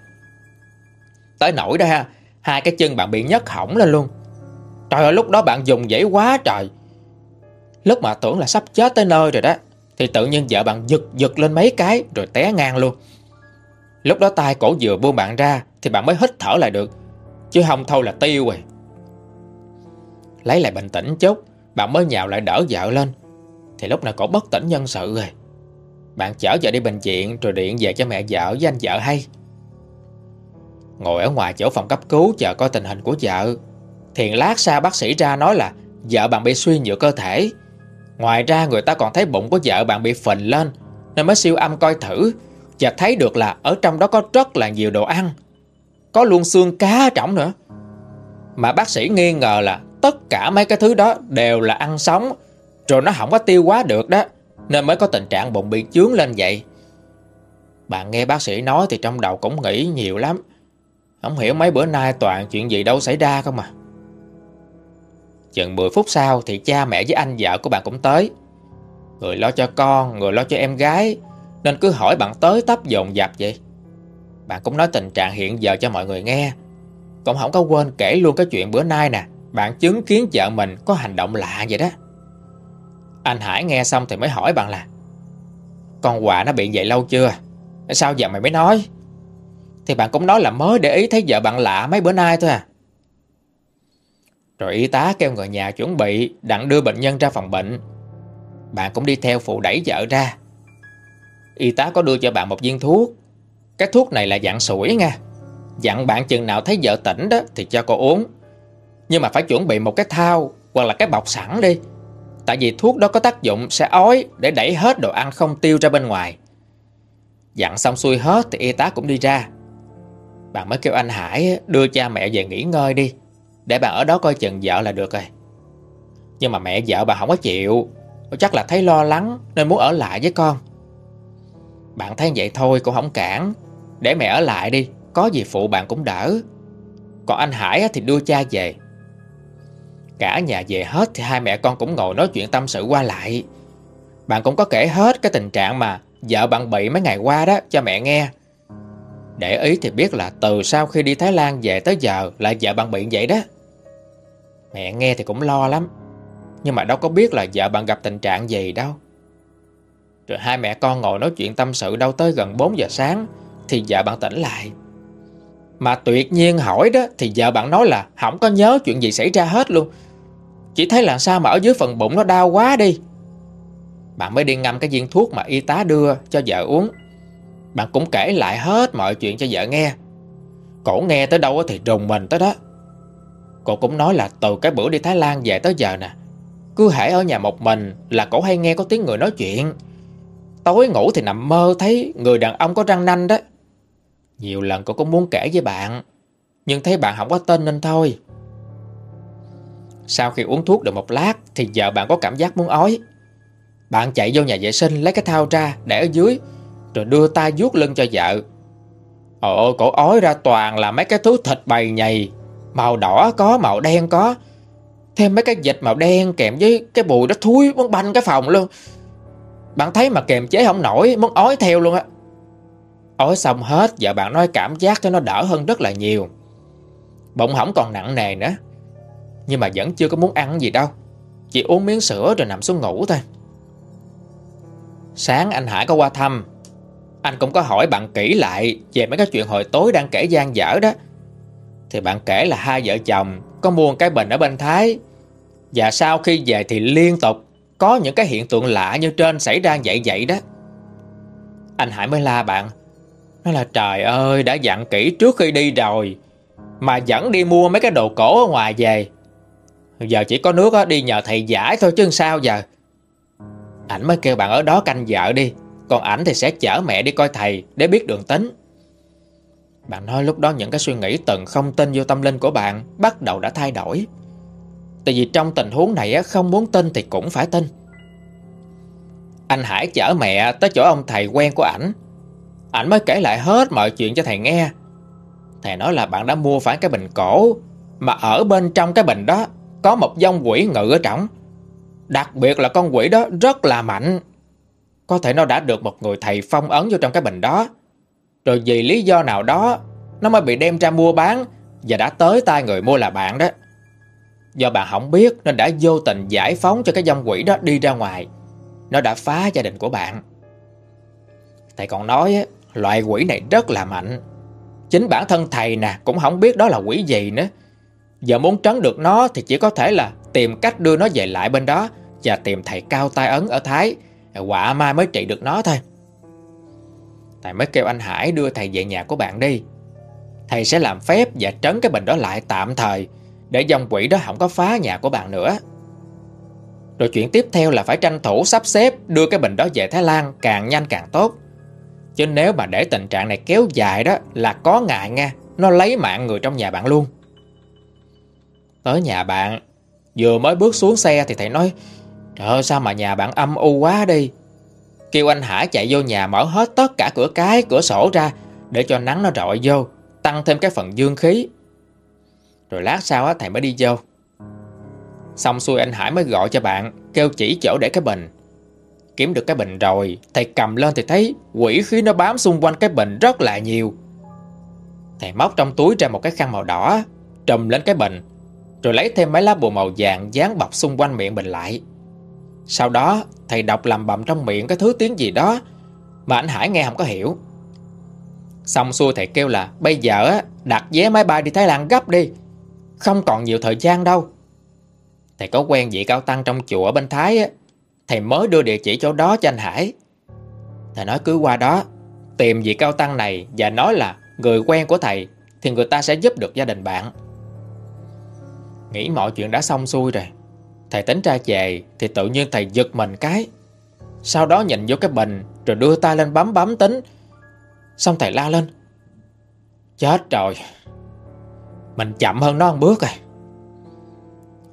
Tới nổi đó ha, Hai cái chân bạn bị nhấc hỏng lên luôn. Trời ơi, lúc đó bạn dùng dễ quá trời. Lúc mà tưởng là sắp chết tới nơi rồi đó, Thì tự nhiên vợ bạn giật giật lên mấy cái, Rồi té ngang luôn. Lúc đó tay cổ vừa buông bạn ra Thì bạn mới hít thở lại được. Chứ không thôi là tiêu rồi. Lấy lại bình tĩnh chút, Bạn mới nhào lại đỡ vợ lên. Thì lúc này cổ bất tỉnh nhân sự rồi. Bạn chở vợ đi bệnh viện Rồi điện về cho mẹ vợ với anh vợ hay. Ngồi ở ngoài chỗ phòng cấp cứu Chờ coi tình hình của vợ. Thiền lát xa bác sĩ ra nói là Vợ bạn bị suy nhược cơ thể. Ngoài ra người ta còn thấy bụng của vợ bạn bị phình lên, Nên mới siêu âm coi thử. Và thấy được là ở trong đó có rất là nhiều đồ ăn. Có luôn xương cá ở nữa. Mà bác sĩ nghi ngờ là Tất cả mấy cái thứ đó đều là ăn sống. Rồi nó không có tiêu hóa được đó Nên mới có tình trạng bụng bị chướng lên vậy. Bạn nghe bác sĩ nói thì trong đầu cũng nghĩ nhiều lắm. Không hiểu mấy bữa nay toàn chuyện gì đâu xảy ra không à. Chừng 10 phút sau thì cha mẹ với anh vợ của bạn cũng tới. Người lo cho con, người lo cho em gái. Nên cứ hỏi bạn tới tấp dồn dập vậy. Bạn cũng nói tình trạng hiện giờ cho mọi người nghe. Cũng không có quên kể luôn cái chuyện bữa nay nè, Bạn chứng kiến vợ mình có hành động lạ vậy đó. Anh Hải nghe xong thì mới hỏi bạn là, Con quà nó bị vậy lâu chưa? Sao giờ mày mới nói? Thì bạn cũng nói là mới để ý thấy vợ bạn lạ mấy bữa nay thôi à. Rồi y tá kêu người nhà chuẩn bị, đặng đưa bệnh nhân ra phòng bệnh. Bạn cũng đi theo phụ đẩy vợ ra. Y tá có đưa cho bạn một viên thuốc. Cái thuốc này là dạng sủi nha. Dặn bạn chừng nào thấy vợ tỉnh đó thì cho cô uống. Nhưng mà phải chuẩn bị một cái thao hoặc là cái bọc sẵn đi. Tại vì thuốc đó có tác dụng sẽ ói để đẩy hết đồ ăn không tiêu ra bên ngoài. Dặn xong xuôi hết thì y tá cũng đi ra. Bạn mới kêu anh Hải đưa cha mẹ về nghỉ ngơi đi. Để bà ở đó coi chừng vợ là được rồi Nhưng mà mẹ vợ bà không có chịu Chắc là thấy lo lắng Nên muốn ở lại với con bạn thấy vậy thôi cũng không cản. Để mẹ ở lại đi, Có gì phụ bạn cũng đỡ. Còn anh Hải thì đưa cha về. Cả nhà về hết Thì hai mẹ con cũng ngồi nói chuyện tâm sự qua lại. Bạn cũng có kể hết cái tình trạng mà Vợ bạn bị mấy ngày qua đó cho mẹ nghe. Để ý thì biết là từ sau khi đi Thái Lan về tới giờ Là vợ bạn bị vậy đó. Mẹ nghe thì cũng lo lắm. Nhưng mà đâu có biết là vợ bạn gặp tình trạng gì đâu. Rồi hai mẹ con ngồi nói chuyện tâm sự đâu tới gần 4 giờ sáng, Thì vợ bạn tỉnh lại. Mà tuyệt nhiên hỏi đó, Thì vợ bạn nói là không có nhớ chuyện gì xảy ra hết luôn. Chỉ thấy là sao mà ở dưới phần bụng nó đau quá đi. Bạn mới đi ngâm cái viên thuốc mà y tá đưa cho vợ uống. Bạn cũng kể lại hết mọi chuyện cho vợ nghe. Cổ nghe tới đâu thì rùng mình tới đó. Cô cũng nói là từ cái bữa đi Thái Lan về tới giờ nè. Cứ hãy ở nhà một mình là cổ hay nghe có tiếng người nói chuyện. Tối ngủ thì nằm mơ thấy người đàn ông có răng nanh đó. Nhiều lần cô có muốn kể với bạn Nhưng thấy bạn không có tên nên thôi. Sau khi uống thuốc được một lát Thì vợ bạn có cảm giác muốn ói. Bạn chạy vô nhà vệ sinh lấy cái thao ra để ở dưới Rồi đưa tay vuốt lưng cho vợ. Ồ cổ ói ra toàn là mấy cái thứ thịt bầy nhầy Màu đỏ có, màu đen có. Thêm mấy cái dịch màu đen kèm với cái bùi đó thúi muốn banh cái phòng luôn. Bạn thấy mà kềm chế không nổi, Muốn ói theo luôn á. Ói xong hết Giờ bạn nói cảm giác cho nó đỡ hơn rất là nhiều. Bụng hỏng còn nặng nề nữa, Nhưng mà vẫn chưa có muốn ăn gì đâu. Chỉ uống miếng sữa rồi nằm xuống ngủ thôi. Sáng anh Hải có qua thăm. Anh cũng có hỏi bạn kỹ lại Về mấy cái chuyện hồi tối đang kể gian dở đó. Thì bạn kể là hai vợ chồng có có mua cái bình ở bên Thái. Và sau khi về thì liên tục có những cái hiện tượng lạ như trên xảy ra vậy vậy đó. Anh Hải mới la bạn Nói là trời ơi, đã dặn kỹ trước khi đi rồi, Mà vẫn đi mua mấy cái đồ cổ ở ngoài về. Giờ chỉ có nước đi nhờ thầy giải thôi chứ sao giờ? Ảnh mới kêu bạn ở đó canh vợ đi, Còn ảnh thì sẽ chở mẹ đi coi thầy Để biết đường tính. Bạn nói lúc đó những cái suy nghĩ từng không tin vô tâm linh của bạn Bắt đầu đã thay đổi. Tại vì trong tình huống này không muốn tin thì cũng phải tin. Anh Hải chở mẹ tới chỗ ông thầy quen của ảnh. Ảnh mới kể lại hết mọi chuyện cho thầy nghe. Thầy nói là bạn đã mua phải cái bình cổ, Mà ở bên trong cái bình đó Có một dông quỷ ngự ở trong. Đặc biệt là con quỷ đó rất là mạnh. Có thể nó đã được một người thầy phong ấn vô trong cái bình đó. Rồi vì lý do nào đó, Nó mới bị đem ra mua bán Và đã tới tay người mua là bạn đó. Do bạn không biết Nên đã vô tình giải phóng cho cái dông quỷ đó đi ra ngoài Nó đã phá gia đình của bạn Thầy còn nói Loại quỷ này rất là mạnh Chính bản thân thầy nè, Cũng không biết đó là quỷ gì nữa Giờ muốn trấn được nó Thì chỉ có thể là tìm cách đưa nó về lại bên đó và tìm thầy cao tai ấn ở Thái. Quả mai mới trị được nó thôi. Thầy mới kêu anh Hải đưa thầy về nhà của bạn đi. Thầy sẽ làm phép và trấn cái bệnh đó lại tạm thời để dòng quỷ đó không có phá nhà của bạn nữa. Rồi chuyện tiếp theo là phải tranh thủ sắp xếp đưa cái bình đó về Thái Lan càng nhanh càng tốt. Chứ nếu mà để tình trạng này kéo dài đó là có ngại nha, nó lấy mạng người trong nhà bạn luôn. Tới nhà bạn, vừa mới bước xuống xe thì thầy nói Trời ơi sao mà nhà bạn âm u quá đi Kêu anh Hải chạy vô nhà mở hết tất cả cửa cái, cửa sổ ra Để cho nắng nó rọi vô Tăng thêm cái phần dương khí rồi lát sau thầy mới đi vô. Xong xuôi anh Hải mới gọi cho bạn, Kêu chỉ chỗ để cái bình. Kiếm được cái bình rồi, Thầy cầm lên thì thấy quỷ khí nó bám xung quanh cái bình rất là nhiều. Thầy móc trong túi ra một cái khăn màu đỏ, Trùm lên cái bình, Rồi lấy thêm mấy lá bùa màu vàng Dán bọc xung quanh miệng bình lại. Sau đó, thầy đọc làm bầm trong miệng cái thứ tiếng gì đó Mà anh Hải nghe không có hiểu. Xong xuôi thầy kêu là, Bây giờ đặt vé máy bay đi Thái Lan gấp đi. Không còn nhiều thời gian đâu. Thầy có quen vị cao tăng trong chùa ở bên Thái á, Thầy mới đưa địa chỉ chỗ đó cho anh Hải. Thầy nói cứ qua đó, Tìm vị cao tăng này Và nói là người quen của thầy Thì người ta sẽ giúp được gia đình bạn. Nghĩ mọi chuyện đã xong xuôi rồi, Thầy tính ra về thì tự nhiên thầy giật mình cái. Sau đó nhìn vô cái bình Rồi đưa tay lên bấm bấm tính. Xong thầy la lên, Chết rồi mình chậm hơn nó một bước rồi.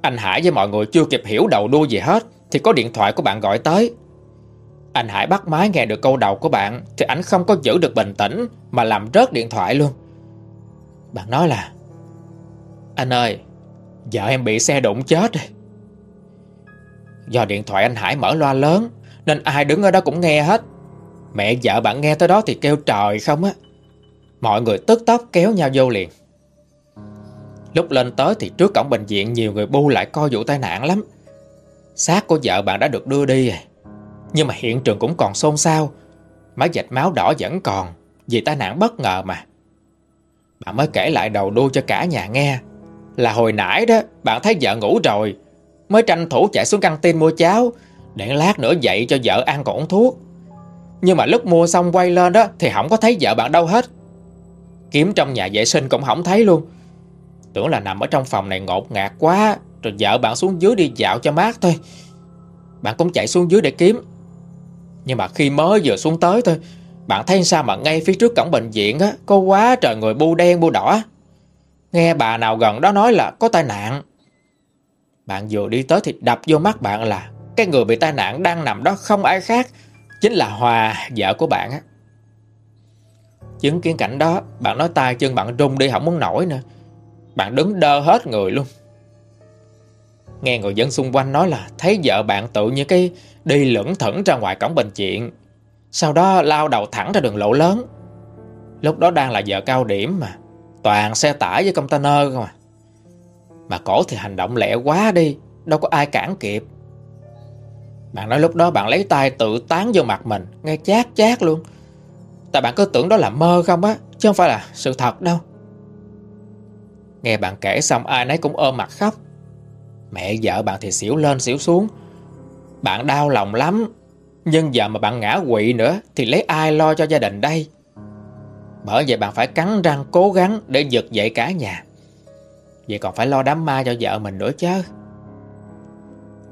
Anh Hải với mọi người chưa kịp hiểu đầu đuôi gì hết, Thì có điện thoại của bạn gọi tới. Anh Hải bắt máy nghe được câu đầu của bạn, Thì anh không có giữ được bình tĩnh, Mà làm rớt điện thoại luôn. Bạn nói là, Anh ơi, Vợ em bị xe đụng chết rồi. Do điện thoại anh Hải mở loa lớn, Nên ai đứng ở đó cũng nghe hết. Mẹ vợ bạn nghe tới đó thì kêu trời không á. Mọi người tức tốc kéo nhau vô liền. Lúc lên tới thì trước cổng bệnh viện Nhiều người bu lại coi vụ tai nạn lắm. Xác của vợ bạn đã được đưa đi rồi. Nhưng mà hiện trường cũng còn xôn xao. Máy dạch máu đỏ vẫn còn, Vì tai nạn bất ngờ mà. Bạn mới kể lại đầu đuôi cho cả nhà nghe. Là hồi nãy đó, Bạn thấy vợ ngủ rồi. Mới tranh thủ chạy xuống căng tin mua cháo, Để lát nữa dậy cho vợ ăn còn uống thuốc. Nhưng mà lúc mua xong quay lên đó, Thì không có thấy vợ bạn đâu hết. Kiếm trong nhà vệ sinh cũng không thấy luôn. Tưởng là nằm ở trong phòng này ngột ngạt quá. Rồi vợ bạn xuống dưới đi dạo cho mát thôi. Bạn cũng chạy xuống dưới để kiếm. Nhưng mà khi mới vừa xuống tới thôi Bạn thấy sao mà ngay phía trước cổng bệnh viện á Có quá trời người bu đen bu đỏ. Nghe bà nào gần đó nói là có tai nạn. Bạn vừa đi tới thì đập vô mắt bạn là Cái người bị tai nạn đang nằm đó không ai khác Chính là Hòa, vợ của bạn á. Chứng kiến cảnh đó Bạn nói tay chân bạn rung đi không muốn nổi nữa. Bạn đứng đơ hết người luôn. Nghe người dân xung quanh nói là Thấy vợ bạn tự như cái Đi lững thững ra ngoài cổng bệnh viện. Sau đó lao đầu thẳng ra đường lộ lớn. Lúc đó đang là giờ cao điểm mà. Toàn xe tải với container không à mà cổ thì hành động lẹ quá đi, Đâu có ai cản kịp. Bạn nói lúc đó bạn lấy tay tự tán vô mặt mình, Nghe chát chát luôn. Tại bạn cứ tưởng đó là mơ không á, Chứ không phải là sự thật đâu. Nghe bạn kể xong ai nấy cũng ôm mặt khóc. Mẹ vợ bạn thì xỉu lên xỉu xuống. Bạn đau lòng lắm, Nhưng giờ mà bạn ngã quỵ nữa Thì lấy ai lo cho gia đình đây? Bởi vậy bạn phải cắn răng cố gắng Để giật dậy cả nhà. Vậy còn phải lo đám ma cho vợ mình nữa chứ.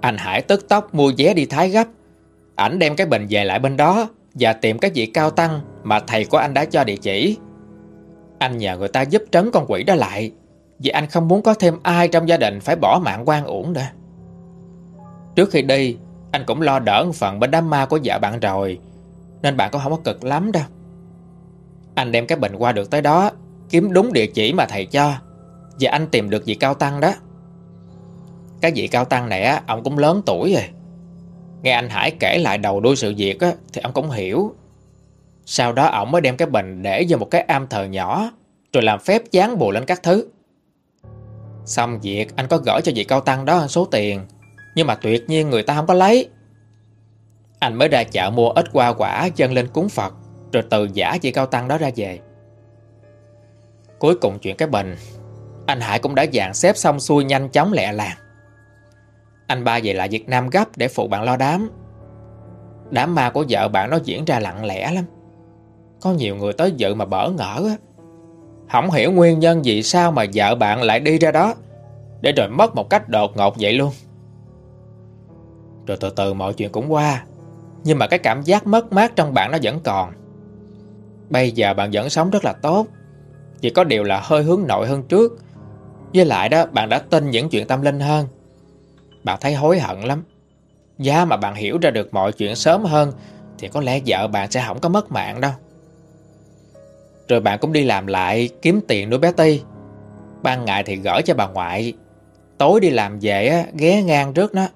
Anh Hải tức tốc mua vé đi Thái gấp. Ảnh đem cái bình về lại bên đó Và tìm cái vị cao tăng Mà thầy của anh đã cho địa chỉ. Anh nhờ người ta giúp trấn con quỷ đó lại. Vì anh không muốn có thêm ai trong gia đình Phải bỏ mạng quan uổng đã. Trước khi đi, Anh cũng lo đỡ một phần bên đám ma của vợ bạn rồi, Nên bạn cũng không có cực lắm đâu. Anh đem cái bệnh qua được tới đó, Kiếm đúng địa chỉ mà thầy cho, Và anh tìm được vị cao tăng đó. Cái vị cao tăng này á, Ông cũng lớn tuổi rồi. Nghe anh Hải kể lại đầu đuôi sự việc á, Thì ông cũng hiểu. Sau đó ông mới đem cái bình để vào một cái am thờ nhỏ, Rồi làm phép dán bùa lên các thứ. Xong việc, anh có gửi cho vị cao tăng đó số tiền, Nhưng mà tuyệt nhiên người ta không có lấy. Anh mới ra chợ mua ít hoa quả chân lên cúng Phật, Rồi từ giả vị cao tăng đó ra về. Cuối cùng chuyện cái bình Anh Hải cũng đã dàn xếp xong xuôi nhanh chóng lẹ làng. Anh ba về lại Việt Nam gấp để phụ bạn lo đám. Đám ma của vợ bạn nó diễn ra lặng lẽ lắm. Có nhiều người tới dự mà bỡ ngỡ á. Không hiểu nguyên nhân vì sao mà vợ bạn lại đi ra đó. Để rồi mất một cách đột ngột vậy luôn. Rồi từ từ mọi chuyện cũng qua, Nhưng mà cái cảm giác mất mát trong bạn nó vẫn còn. Bây giờ bạn vẫn sống rất là tốt, Chỉ có điều là hơi hướng nội hơn trước. Với lại đó, bạn đã tin những chuyện tâm linh hơn. Bạn thấy hối hận lắm. Giá mà bạn hiểu ra được mọi chuyện sớm hơn Thì có lẽ vợ bạn sẽ không có mất mạng đâu. Rồi bạn cũng đi làm lại Kiếm tiền nuôi bé Ti Ban ngày thì gửi cho bà ngoại Tối đi làm về á, ghé ngang trước nó.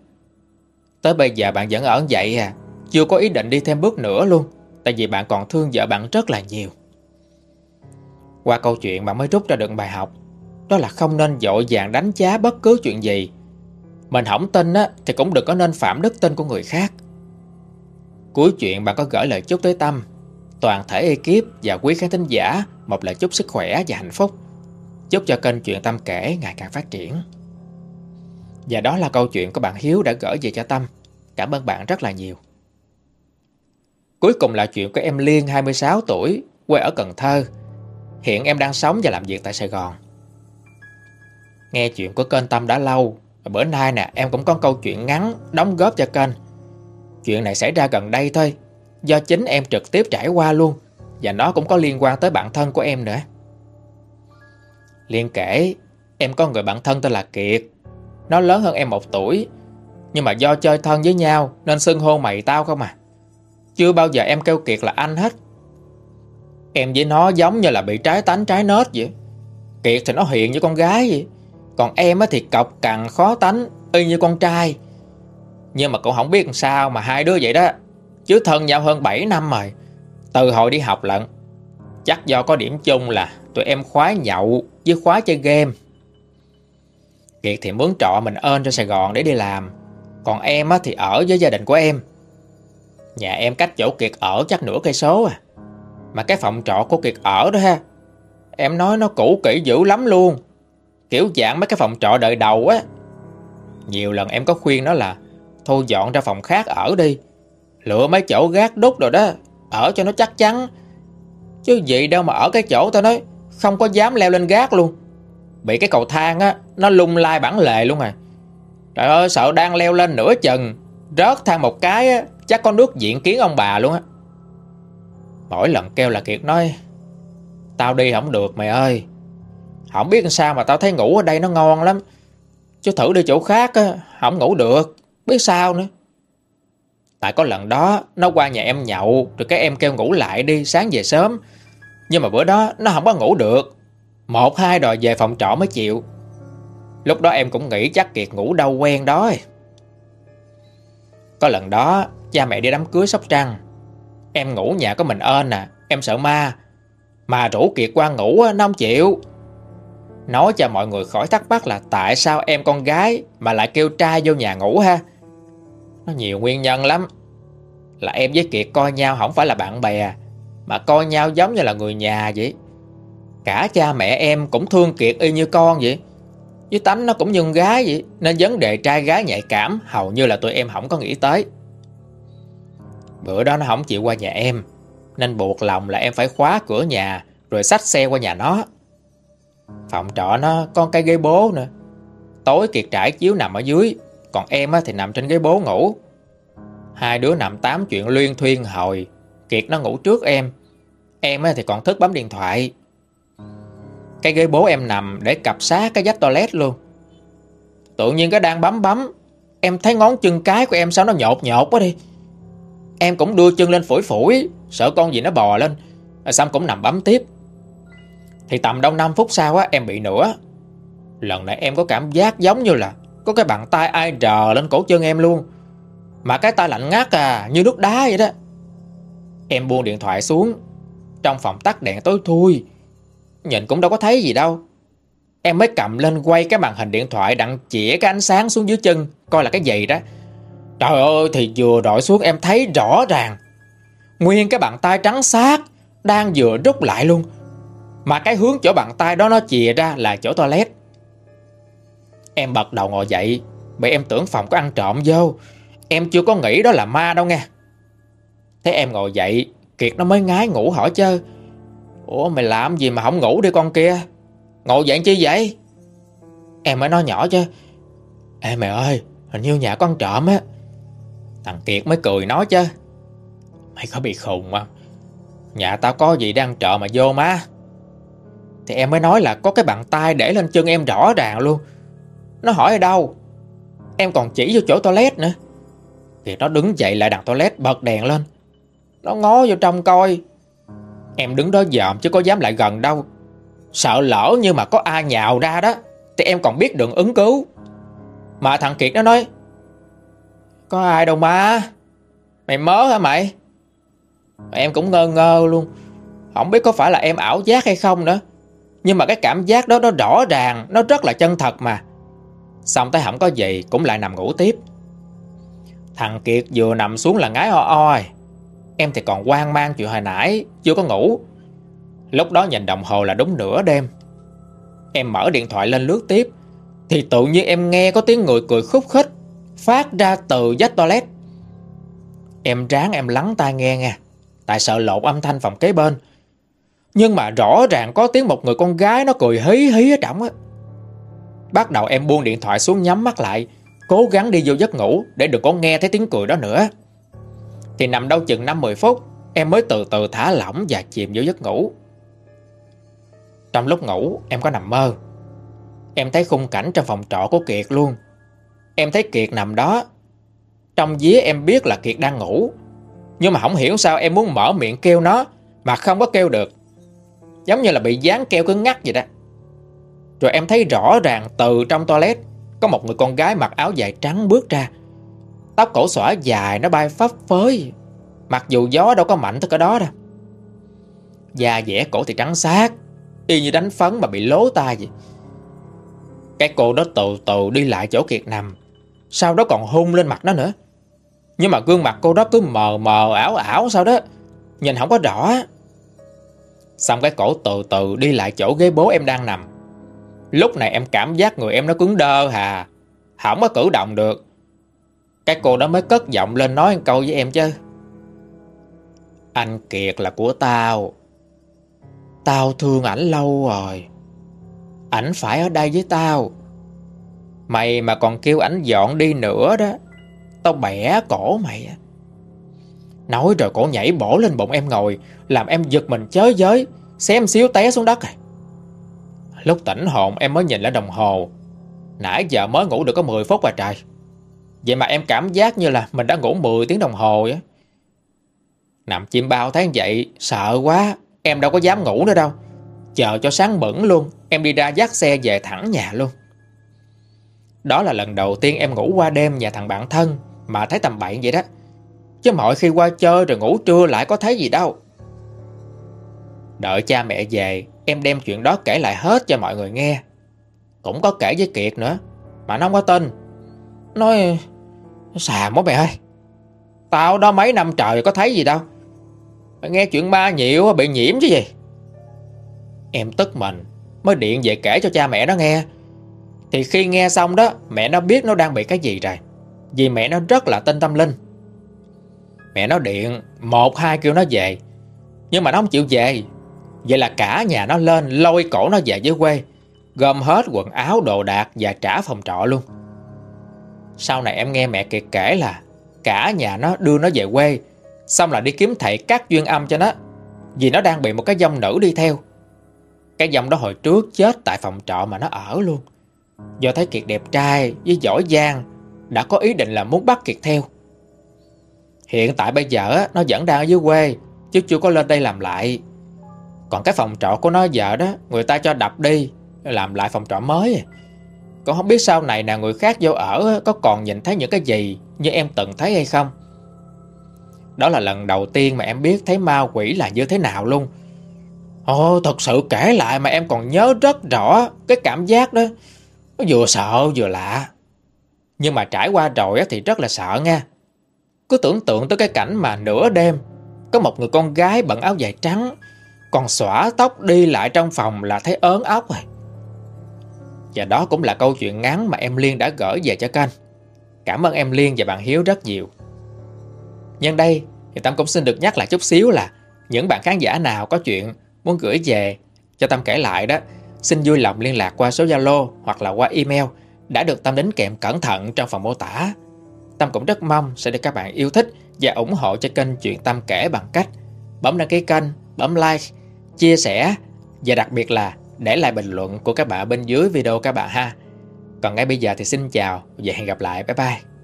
Tới bây giờ bạn vẫn ở vậy à Chưa có ý định đi thêm bước nữa luôn Tại vì bạn còn thương vợ bạn rất là nhiều. Qua câu chuyện bạn mới rút ra được bài học Đó là không nên dội vàng đánh giá bất cứ chuyện gì. Mình hỏng tin á Thì cũng đừng có nên phạm đức tin của người khác. Cuối chuyện bạn có gửi lời chúc tới Tâm. Toàn thể ekip và quý khán thính giả, Một lời chúc sức khỏe và hạnh phúc. Chúc cho kênh Chuyện Tâm Kể ngày càng phát triển. Và đó là câu chuyện của bạn Hiếu đã gửi về cho Tâm. Cảm ơn bạn rất là nhiều. Cuối cùng là chuyện của em Liên 26 tuổi, Quê ở Cần Thơ. Hiện em đang sống và làm việc tại Sài Gòn. Nghe chuyện của kênh Tâm đã lâu. Và Bữa nay nè, em cũng có câu chuyện ngắn Đóng góp cho kênh. Chuyện này xảy ra gần đây thôi. Do chính em trực tiếp trải qua luôn, Và nó cũng có liên quan tới bạn thân của em nữa. Liên kể, Em có người bạn thân tên là Kiệt. Nó lớn hơn em một tuổi, Nhưng mà do chơi thân với nhau Nên xưng hô mày tao không à. Chưa bao giờ em kêu Kiệt là anh hết. Em với nó giống như là bị trái tánh, trái nết vậy. Kiệt thì nó hiện như con gái vậy. Còn em thì cọc cằn, khó tánh, Y như con trai. Nhưng mà cũng không biết làm sao mà hai đứa vậy đó. Chứ thân nhau hơn 7 năm rồi. Từ hồi đi học lận, Chắc do có điểm chung là Tụi em khoái nhậu với khoái chơi game. Kiệt thì muốn trọ mình ơn cho Sài Gòn để đi làm. Còn em thì ở với gia đình của em. Nhà em cách chỗ Kiệt ở chắc nửa cây số à. Mà cái phòng trọ của Kiệt ở đó ha, Em nói nó cũ kỹ dữ lắm luôn. Kiểu dạng mấy cái phòng trọ đợi đầu á. Nhiều lần em có khuyên nó là Thôi dọn ra phòng khác ở đi. Lựa mấy chỗ gác đúc rồi đó, Ở cho nó chắc chắn. Chứ gì đâu mà ở cái chỗ tao nói, Không có dám leo lên gác luôn. Bị cái cầu thang á, Nó lung lai bản lề luôn à. Trời ơi, sợ đang leo lên nửa chừng, Rớt thang một cái á, Chắc có nước diện kiến ông bà luôn á. Mỗi lần kêu là Kiệt nói, Tao đi không được mày ơi. Không biết sao mà tao thấy ngủ ở đây nó ngon lắm. Chứ thử đi chỗ khác á Không ngủ được, Biết sao nữa. Tại có lần đó, Nó qua nhà em nhậu, Rồi cái em kêu ngủ lại đi, sáng về sớm. Nhưng mà bữa đó, nó không có ngủ được. Một, hai đòi về phòng trọ mới chịu. Lúc đó em cũng nghĩ chắc Kiệt ngủ đâu quen đó. Có lần đó, Cha mẹ đi đám cưới Sóc Trăng. Em ngủ nhà có mình ơn à Em sợ ma. Mà rủ Kiệt qua ngủ nó không chịu. Nói cho mọi người khỏi thắc mắc là Tại sao em con gái Mà lại kêu trai vô nhà ngủ ha? Nó nhiều nguyên nhân lắm. Là em với Kiệt coi nhau không phải là bạn bè, Mà coi nhau giống như là người nhà vậy. Cả cha mẹ em cũng thương Kiệt y như con vậy. Với tánh nó cũng như gái vậy, Nên vấn đề trai gái nhạy cảm Hầu như là tụi em không có nghĩ tới. Bữa đó nó không chịu qua nhà em, Nên buộc lòng là em phải khóa cửa nhà, Rồi xách xe qua nhà nó. Phòng trọ nó con cái ghế bố nữa. Tối Kiệt trải chiếu nằm ở dưới. Còn em thì nằm trên ghế bố ngủ. Hai đứa nằm tám chuyện luyên thuyên hồi. Kiệt nó ngủ trước em. Em thì còn thức bấm điện thoại. Cái ghế bố em nằm để cặp sát cái dách toilet luôn. Tự nhiên cái đang bấm bấm, Em thấy ngón chân cái của em sao nó nhột nhột quá đi. Em cũng đưa chân lên phủi phủi, Sợ con gì nó bò lên. Xong cũng nằm bấm tiếp. Thì tầm đâu 5 phút sau á, em bị nữa Lần này em có cảm giác giống như là có cái bàn tay ai trờ lên cổ chân em luôn. Mà cái tay lạnh ngắt à Như nước đá vậy đó. Em buông điện thoại xuống. Trong phòng tắt đèn tối thui. Nhìn cũng đâu có thấy gì đâu. Em mới cầm lên quay cái màn hình điện thoại Đặng chĩa cái ánh sáng xuống dưới chân, Coi là cái gì đó. Trời ơi, thì vừa đổi xuống em thấy rõ ràng. Nguyên cái bàn tay trắng xác Đang vừa rút lại luôn. Mà cái hướng chỗ bàn tay đó nó chìa ra là chỗ toilet. Em bật đầu ngồi dậy, Bởi em tưởng phòng có ăn trộm vô. Em chưa có nghĩ đó là ma đâu nghe. Thế em ngồi dậy, Kiệt nó mới ngái ngủ hỏi chơ, Ủa, mày làm gì mà không ngủ đi con kia? Ngồi dậy chi vậy? Em mới nói nhỏ chứ Ê mày ơi, Hình như nhà con trộm á. Thằng Kiệt mới cười nói chứ Mày có bị khùng không? Nhà tao có gì đang trộm mà vô má. Thì em mới nói là có cái bàn tay để lên chân em rõ ràng luôn. Nó hỏi ở đâu? Em còn chỉ vô chỗ toilet nữa. Thì nó đứng dậy lại đặt toilet bật đèn lên. Nó ngó vô trong coi. Em đứng đó dòm chứ có dám lại gần đâu. Sợ lỡ như mà có ai nhào ra đó, Thì em còn biết đường ứng cứu. Mà thằng Kiệt nó nói, Có ai đâu mà Mày mớ hả mày? Em cũng ngơ ngơ luôn. Không biết có phải là em ảo giác hay không nữa. Nhưng mà cái cảm giác đó nó rõ ràng, Nó rất là chân thật mà. Xong tới không có gì, cũng lại nằm ngủ tiếp. Thằng Kiệt vừa nằm xuống là ngái o oi. Em thì còn quan mang chuyện hồi nãy, Chưa có ngủ. Lúc đó nhìn đồng hồ là đúng nửa đêm. Em mở điện thoại lên lướt tiếp, Thì tự nhiên em nghe có tiếng người cười khúc khích, Phát ra từ dách toilet. Em ráng em lắng tai nghe nha Tại sợ lộn âm thanh phòng kế bên. Nhưng mà rõ ràng có tiếng một người con gái Nó cười hí hí ở trọng á. Bắt đầu em buông điện thoại xuống nhắm mắt lại, Cố gắng đi vô giấc ngủ Để đừng có nghe thấy tiếng cười đó nữa. Thì nằm đâu chừng 5-10 phút, Em mới từ từ thả lỏng và chìm vô giấc ngủ. Trong lúc ngủ, em có nằm mơ. Em thấy khung cảnh trong phòng trọ của Kiệt luôn. Em thấy Kiệt nằm đó. Trong día em biết là Kiệt đang ngủ. Nhưng mà không hiểu sao em muốn mở miệng kêu nó Mà không có kêu được. Giống như là bị dán keo cứng ngắt vậy đó. Rồi em thấy rõ ràng từ trong toilet, Có một người con gái mặc áo dài trắng bước ra. Tóc cổ xõa dài, nó bay phấp phới. Mặc dù gió đâu có mạnh tới cái đó đâu. Da dẻ cổ thì trắng xác, Y như đánh phấn mà bị lố tai vậy. Cái cô đó từ từ đi lại chỗ Kiệt nằm, Sau đó còn hôn lên mặt nó nữa. Nhưng mà gương mặt cô đó cứ mờ mờ, ảo ảo sao đó, Nhìn không có rõ. Xong cái cổ từ từ đi lại chỗ ghế bố em đang nằm. Lúc này em cảm giác người em nó cứng đơ hà. Không có cử động được. Cái cô đó mới cất giọng lên nói một câu với em chứ. Anh Kiệt là của tao. Tao thương ảnh lâu rồi. Ảnh phải ở đây với tao. Mày mà còn kêu ảnh dọn đi nữa đó. Tao bẻ cổ mày Nói rồi cổ nhảy bổ lên bụng em ngồi, Làm em giật mình chới giới, Xém xíu té xuống đất rồi Lúc tỉnh hồn em mới nhìn lại đồng hồ. Nãy giờ mới ngủ được có 10 phút và trời. Vậy mà em cảm giác như là Mình đã ngủ 10 tiếng đồng hồ vậy. Nằm chim bao thấy vậy Sợ quá, Em đâu có dám ngủ nữa đâu. Chờ cho sáng bẩn luôn, Em đi ra dắt xe về thẳng nhà luôn. Đó là lần đầu tiên em ngủ qua đêm nhà thằng bạn thân Mà thấy tầm bậy vậy đó. Chứ mọi khi qua chơi rồi ngủ trưa lại có thấy gì đâu. Đợi cha mẹ về Em đem chuyện đó kể lại hết cho mọi người nghe. Cũng có kể với Kiệt nữa, Mà nó không có tin. Nói, Xà quá mày ơi, Tao đó mấy năm trời có thấy gì đâu. Mày nghe chuyện ma nhiều bị nhiễm chứ gì. Em tức mình, Mới điện về kể cho cha mẹ nó nghe. Thì khi nghe xong đó, Mẹ nó biết nó đang bị cái gì rồi, Vì mẹ nó rất là tin tâm linh. Mẹ nó điện, Một, hai kêu nó về, Nhưng mà nó không chịu về. Vậy là cả nhà nó lên, lôi cổ nó về dưới quê, Gom hết quần áo, đồ đạc Và trả phòng trọ luôn. Sau này em nghe mẹ Kiệt kể là Cả nhà nó đưa nó về quê, Xong là đi kiếm thầy cắt duyên âm cho nó, Vì nó đang bị một cái dòng nữ đi theo. Cái dòng đó hồi trước chết tại phòng trọ mà nó ở luôn. Do thấy Kiệt đẹp trai với giỏi giang, Đã có ý định là muốn bắt Kiệt theo. Hiện tại bây giờ nó vẫn đang ở dưới quê, Chứ chưa có lên đây làm lại. Còn cái phòng trọ của nó vợ đó, Người ta cho đập đi, Làm lại phòng trọ mới. Con không biết sau này nào người khác vô ở, Có còn nhìn thấy những cái gì Như em từng thấy hay không. Đó là lần đầu tiên mà em biết Thấy ma quỷ là như thế nào luôn. Ồ, thật sự kể lại Mà em còn nhớ rất rõ Cái cảm giác đó. Nó vừa sợ vừa lạ. Nhưng mà trải qua rồi thì rất là sợ nha. Cứ tưởng tượng tới cái cảnh mà nửa đêm, Có một người con gái bận áo dài trắng còn xõa tóc đi lại trong phòng là thấy ớn ốc rồi. Và đó cũng là câu chuyện ngắn mà em Liên đã gửi về cho kênh Cảm ơn em Liên và bạn Hiếu rất nhiều. Nhân đây thì Tâm cũng xin được nhắc lại chút xíu là Những bạn khán giả nào có chuyện muốn gửi về cho Tâm kể lại đó Xin vui lòng liên lạc qua số Zalo hoặc là qua email đã được Tâm đính kèm cẩn thận trong phần mô tả. Tâm cũng rất mong sẽ được các bạn yêu thích và ủng hộ cho kênh Chuyện Tâm kể bằng cách bấm đăng ký kênh, bấm like, chia sẻ và đặc biệt là để lại bình luận của các bạn bên dưới video các bạn ha. Còn ngay bây giờ thì xin chào và hẹn gặp lại. Bye bye.